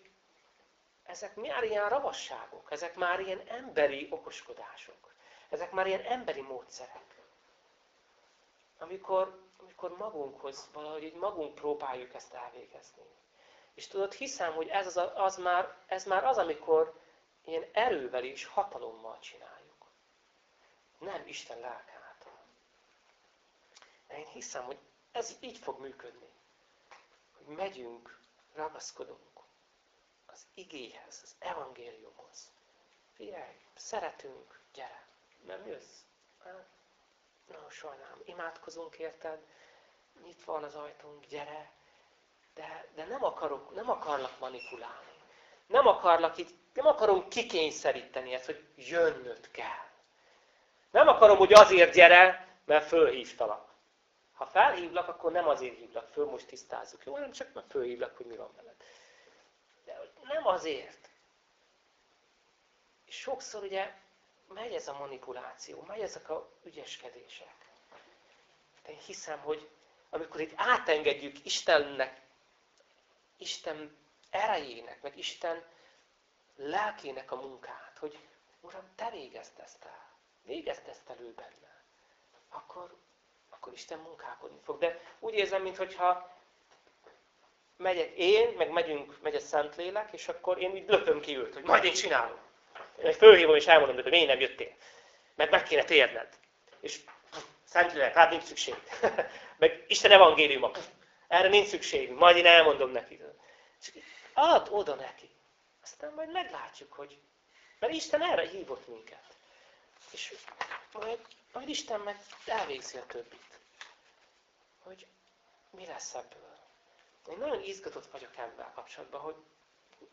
ezek már ilyen ravasságok, ezek már ilyen emberi okoskodások, ezek már ilyen emberi módszerek. Amikor, amikor magunkhoz, valahogy így magunk próbáljuk ezt elvégezni. És tudod, hiszem, hogy ez, az, az már, ez már az, amikor ilyen erővel és hatalommal csináljuk. Nem Isten lelke de én hiszem, hogy ez így fog működni. Hogy megyünk, ragaszkodunk az igéhez, az evangéliumhoz. Figyelj, szeretünk, gyere. Nem jössz? Hát, na, sajnálom, imádkozunk érted, nyitva van az ajtónk, gyere. De, de nem, akarok, nem akarlak manipulálni. Nem akarlak itt, nem akarom kikényszeríteni ezt, hogy jönnöd kell. Nem akarom, hogy azért gyere, mert fölhívtalak. Ha felhívlak, akkor nem azért hívlak föl, most tisztázzuk, jó? Nem csak mert fölhívlak, hogy mi van veled. Nem azért. És sokszor ugye megy ez a manipuláció, megy ezek a ügyeskedések. De én hiszem, hogy amikor itt átengedjük Istennek, Isten erejének, meg Isten lelkének a munkát, hogy Uram, Te végezd ezt el. Végezd ezt elő benne. Akkor akkor Isten munkálkodni fog. De úgy érzem, mintha megyek én, meg megyünk, megy a Szentlélek, és akkor én így löpöm ki őt, hogy majd én csinálom. Én fölhívom és elmondom, hogy miért nem jöttél. Mert meg kéne térned. És Szentlélek, hát nincs szükség. *laughs* meg Isten evangéliuma. Erre nincs szükség. Majd én elmondom neki. Csak add oda neki. Aztán majd meglátjuk, hogy... Mert Isten erre hívott minket. És majd, majd Isten meg elvégzi a többit hogy mi lesz ebből. Én nagyon izgatott vagyok ebben kapcsolatban, hogy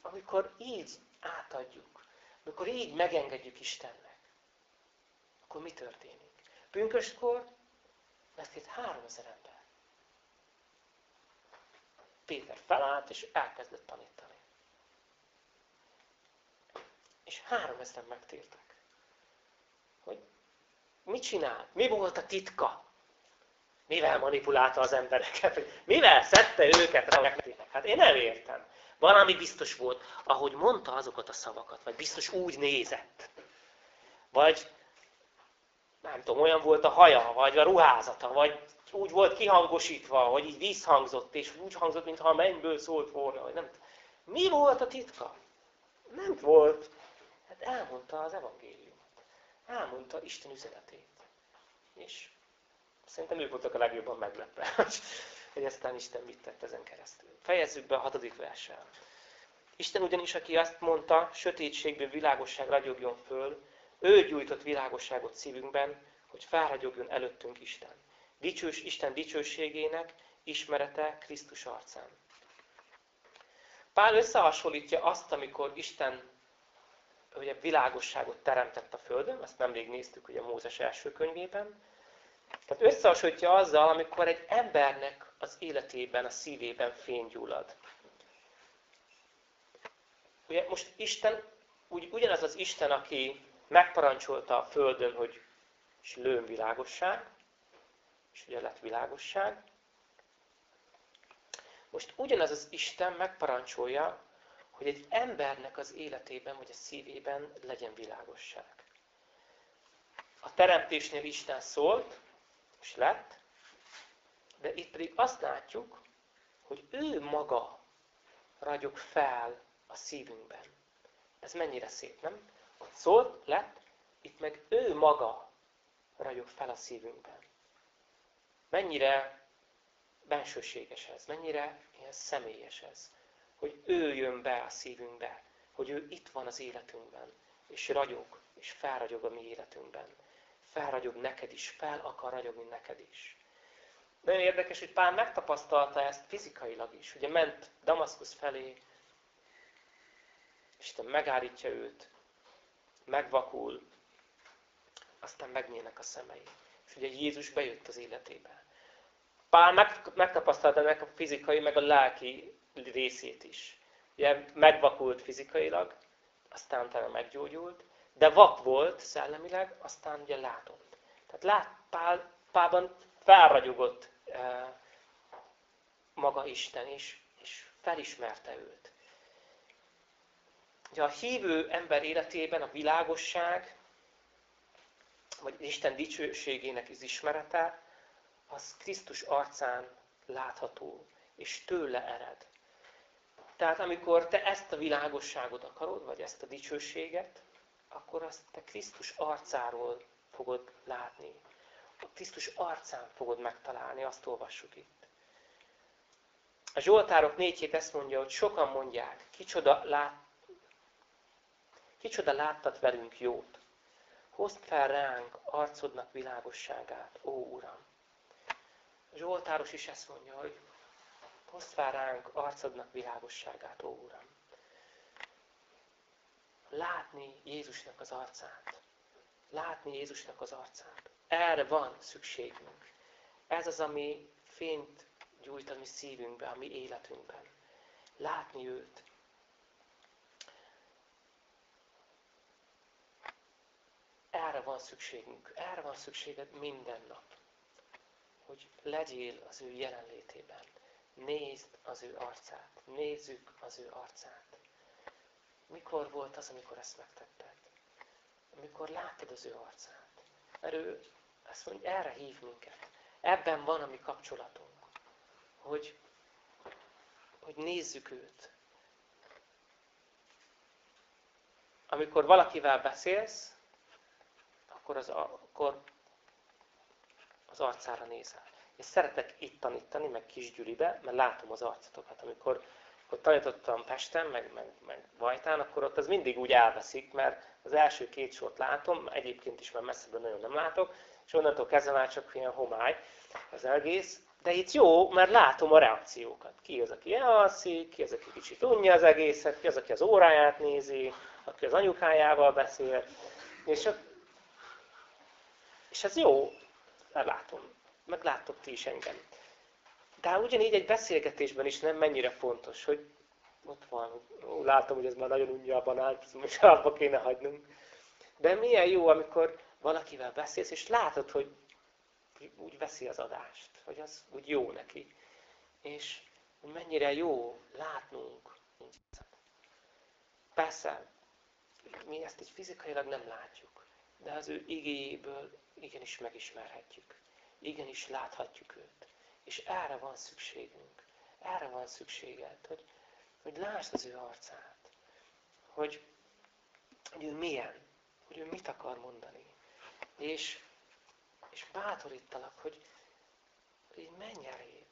amikor így átadjuk, amikor így megengedjük Istennek, akkor mi történik? Pünköstkor megtért három ezer ember. Péter felállt, és elkezdett tanítani. És három ezeren megtértek. Hogy mit csinált? Mi volt a titka? Mivel manipulálta az embereket? Mivel szedte őket? Hát én nem értem. Valami biztos volt, ahogy mondta azokat a szavakat, vagy biztos úgy nézett. Vagy nem tudom, olyan volt a haja, vagy a ruházata, vagy úgy volt kihangosítva, hogy így visszhangzott, és úgy hangzott, mintha a mennyből szólt volna. Vagy nem. Mi volt a titka? Nem volt. Hát elmondta az evangéliumot. Elmondta Isten üzenetét. És szerintem ők voltak a legjobban meglepve, *laughs* hogy aztán Isten mit tett ezen keresztül. Fejezzük be a hatodik verssel. Isten ugyanis, aki azt mondta, sötétségből világosság ragyogjon föl, ő gyújtott világosságot szívünkben, hogy felragyogjon előttünk Isten. Dicsős Isten dicsőségének ismerete Krisztus arcán. Pál összehasonlítja azt, amikor Isten ugye, világosságot teremtett a Földön, ezt nemrég néztük ugye Mózes első könyvében, tehát összehasonlítja azzal, amikor egy embernek az életében, a szívében fény gyullad. Ugye most Isten, úgy, ugyanaz az Isten, aki megparancsolta a Földön, hogy és lőn világosság, és ugye lett világosság. Most ugyanaz az Isten megparancsolja, hogy egy embernek az életében, vagy a szívében legyen világosság. A teremtésnél Isten szólt, és lett, de itt pedig azt látjuk, hogy ő maga ragyog fel a szívünkben. Ez mennyire szép, nem? Ott szólt, lett, itt meg ő maga ragyog fel a szívünkben. Mennyire bensőséges ez, mennyire ilyen személyes ez, hogy ő jön be a szívünkbe, hogy ő itt van az életünkben, és ragyog, és felragyog a mi életünkben. Felragyog neked is, fel akar ragyogni neked is. Nagyon érdekes, hogy Pál megtapasztalta ezt fizikailag is. Ugye ment Damaszkusz felé, Isten megállítja őt, megvakul, aztán megnyílnak a szemei. És ugye Jézus bejött az életébe. Pál megtapasztalta meg a fizikai, meg a lelki részét is. Ugye megvakult fizikailag, aztán utána meggyógyult, de vak volt szellemileg, aztán ugye látott. Tehát lát, Pál, Pálban felragyogott e, maga Isten is, és felismerte őt. Ugye a hívő ember életében a világosság, vagy Isten dicsőségének az ismerete, az Krisztus arcán látható, és tőle ered. Tehát amikor te ezt a világosságot akarod, vagy ezt a dicsőséget, akkor azt te Krisztus arcáról fogod látni. A Krisztus arcán fogod megtalálni, azt olvassuk itt. A Zsoltárok négy ezt mondja, hogy sokan mondják, kicsoda, lát, kicsoda láttat velünk jót. Hozd fel ránk arcodnak világosságát, ó Uram! A Zsoltáros is ezt mondja, hogy hozd fel ránk arcodnak világosságát, ó Uram! Látni Jézusnak az arcát. Látni Jézusnak az arcát. Erre van szükségünk. Ez az, ami fényt gyújt a mi szívünkbe, a mi életünkben. Látni őt. Erre van szükségünk. Erre van szükséged minden nap. Hogy legyél az ő jelenlétében. Nézd az ő arcát. Nézzük az ő arcát. Mikor volt az, amikor ezt megtetted? Amikor láttad az ő arcát. Mert ő azt mondja, erre hív minket. Ebben van a mi kapcsolatunk. Hogy, hogy nézzük őt. Amikor valakivel beszélsz, akkor az, akkor az arcára nézel. És szeretek itt tanítani, meg Kisgyülibe, mert látom az arcatokat. Amikor, amikor tanítottam Pesten, meg, meg, meg Vajtán, akkor ott az mindig úgy elveszik, mert az első két sort látom, egyébként is már messzebbről nagyon nem látok, és onnantól kezdve már csak ilyen homály az egész, De itt jó, mert látom a reakciókat. Ki az, aki elalszik, ki az, aki kicsit unja az egészet, ki az, aki az óráját nézi, aki az anyukájával beszél. És, és ez jó, mert látom. Meg láttok ti is engem. De ugyanígy egy beszélgetésben is nem mennyire fontos, hogy ott van, látom, hogy ez már nagyon unja a banánt, most abba kéne hagynunk. De milyen jó, amikor valakivel beszélsz, és látod, hogy úgy veszi az adást, hogy az úgy jó neki. És mennyire jó látnunk. Persze, mi ezt így fizikailag nem látjuk, de az ő igéjéből igenis megismerhetjük. Igenis láthatjuk őt. És erre van szükségünk. Erre van szükséged, hogy, hogy lásd az ő arcát. Hogy, hogy ő milyen. Hogy ő mit akar mondani. És, és bátorítalak, hogy, hogy menj elé.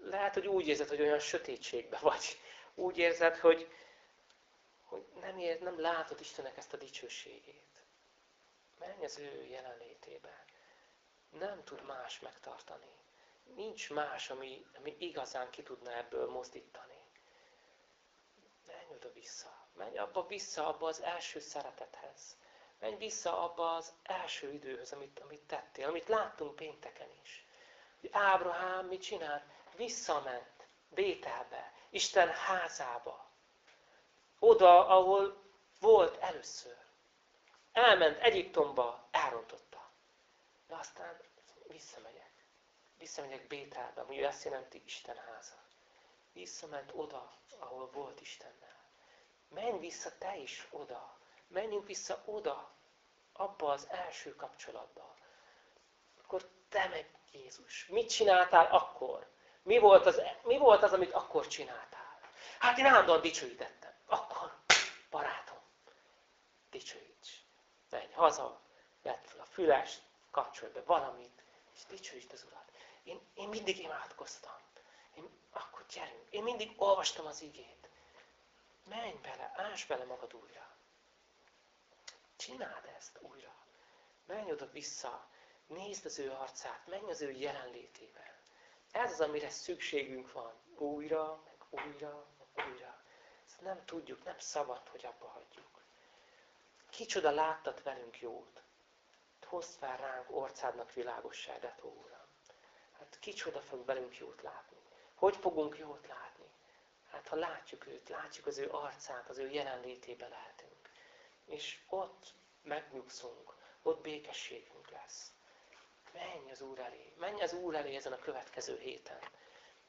Lehet, hogy úgy érzed, hogy olyan sötétségben vagy. Úgy érzed, hogy, hogy nem, ér, nem látod Istennek ezt a dicsőségét. Menj az ő jelenlétébe. Nem tud más megtartani. Nincs más, ami, ami igazán ki tudna ebből mozdítani. Menj oda vissza. Menj abba vissza, abba az első szeretethez. Menj vissza abba az első időhöz, amit, amit tettél, amit láttunk pénteken is. Hogy Ábrahám mit csinált? Visszament Bételbe, Isten házába. Oda, ahol volt először. Elment Egyiptomba, elrontotta. De aztán visszamegyek. Visszamegyek Bételbe, ami azt jelenti Isten háza. Visszament oda, ahol volt Istennel. Menj vissza te is oda. Menjünk vissza oda, abba az első kapcsolatba. Akkor te meg Jézus, mit csináltál akkor? Mi volt az, mi volt az amit akkor csináltál? Hát én állandóan dicsőítettem. Akkor, barátom, dicsőíts. Menj haza, vedd fel a fülest, kapcsolj be valamit, és dicsőítsd az Urat. Én, én mindig imádkoztam. Én, akkor gyerünk. Én mindig olvastam az igét. Menj bele, ás bele magad újra. Csináld ezt újra. Menj oda vissza, nézd az ő arcát, menj az ő jelenlétével. Ez az, amire szükségünk van. Újra, meg újra, meg újra. Ezt nem tudjuk, nem szabad, hogy abba hagyjuk. Kicsoda láttat velünk jót. Hozd fel ránk orcádnak világosságát, ó. Hát kicsoda fog velünk jót látni. Hogy fogunk jót látni? Hát ha látjuk őt, látjuk az ő arcát, az ő jelenlétébe lehetünk. És ott megnyugszunk, ott békességünk lesz. Menj az Úr elé, menj az Úr elé ezen a következő héten.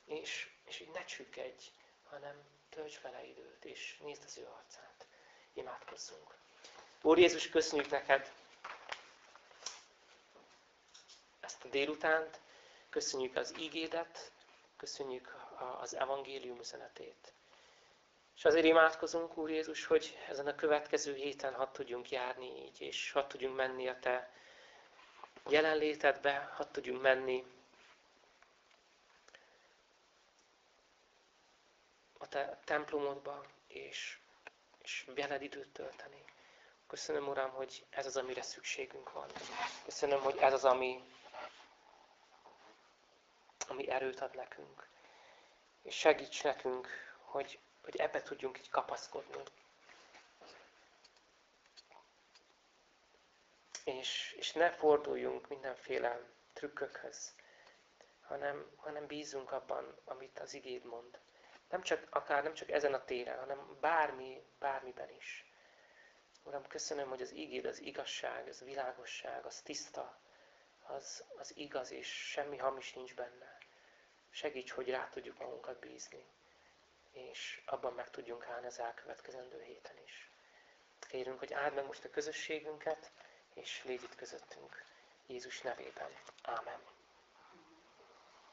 És, és így ne csüggedj, hanem tölts vele időt, és nézd az ő arcát. Imádkozzunk. Úr Jézus, köszönjük neked ezt a délutánt, köszönjük az ígédet, köszönjük az evangélium üzenetét. És azért imádkozunk, Úr Jézus, hogy ezen a következő héten hadd tudjunk járni így, és hadd tudjunk menni a Te jelenlétedbe, hadd tudjunk menni a Te templomodba, és, és veled időt tölteni. Köszönöm, Uram, hogy ez az, amire szükségünk van. Köszönöm, hogy ez az, ami, ami erőt ad nekünk. És segíts nekünk, hogy hogy ebbe tudjunk így kapaszkodni. És, és ne forduljunk mindenféle trükkökhöz, hanem, hanem bízunk abban, amit az igéd mond. Nem csak, akár nem csak ezen a téren, hanem bármi, bármiben is. Uram, köszönöm, hogy az igéd, az igazság, az világosság, az tiszta, az, az igaz, és semmi hamis nincs benne. Segíts, hogy rá tudjuk magunkat bízni és abban meg tudjunk állni az elkövetkezendő héten is. Kérünk, hogy áld meg most a közösségünket, és légy itt közöttünk. Jézus nevében. Ámen.